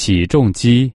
起重机。